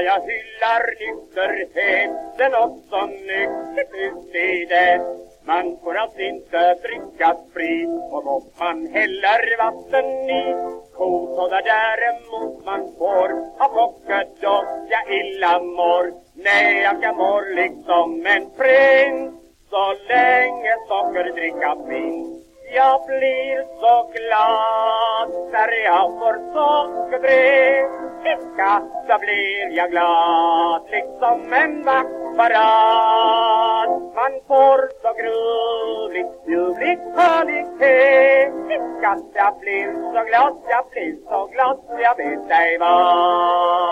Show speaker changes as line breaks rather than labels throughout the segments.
jag hyllar nykterheten och så nyktert ut i det. Man får alltså inte dricka sprit och om man häller vatten i Kosådar däremot man får ha pocket då jag illa mår. Nej, jag kan mår liksom en prins så länge sockerdricka finns jag blir så glad när jag får sockerdricka Så blir jag glad liksom en vaktparad Man får så gruvligt, ljuvligt härlighet Jag blir så glad, jag blir så glad, jag vet ej vad.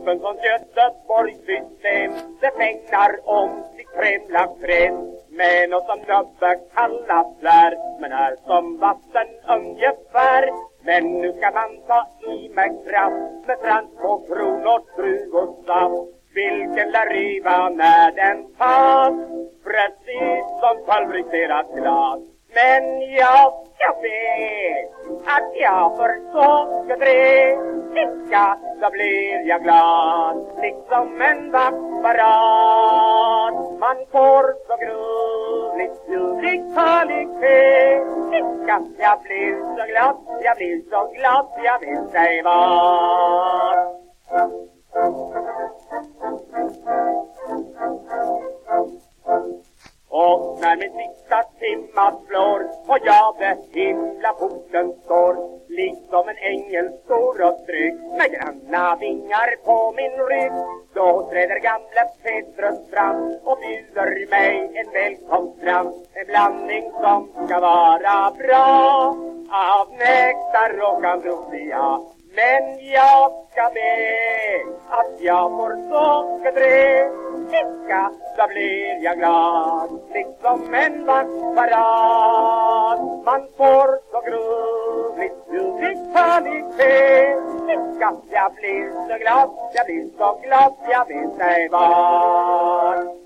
Supen från Göteborgs system Det pengar om sitt främla kremlakrem Men och som nöbbe kallas lär. Men är som vatten ungefär. Men nu ska man ta i med kraft. Med frans på kronor, drug och saft. Vilken lär riva när den tas? Precis som pulveriserat glas men jag ska vet att jag tre sockerdricka så blir jag glad liksom en vaktparad. Man får så gruvligt ljuvligt härlighet Jag blir så glad, jag blir så glad, jag vill säga vad. När min sista timma slår och jag vid himlaporten står. Liksom en ängel stor och trygg med granna vingar på min rygg. Då träder gamle Petrus fram och bjuder mig en välkomstram en blandning som ska vara bra. Av nektar och ambrosia men jag ska be att jag får sockerdricka så blir jag glad. Liksom en vaktparad. Man får så gruvligt ljuvligt härlighet Jag blir så glad, jag blir så glad, jag vet ej vad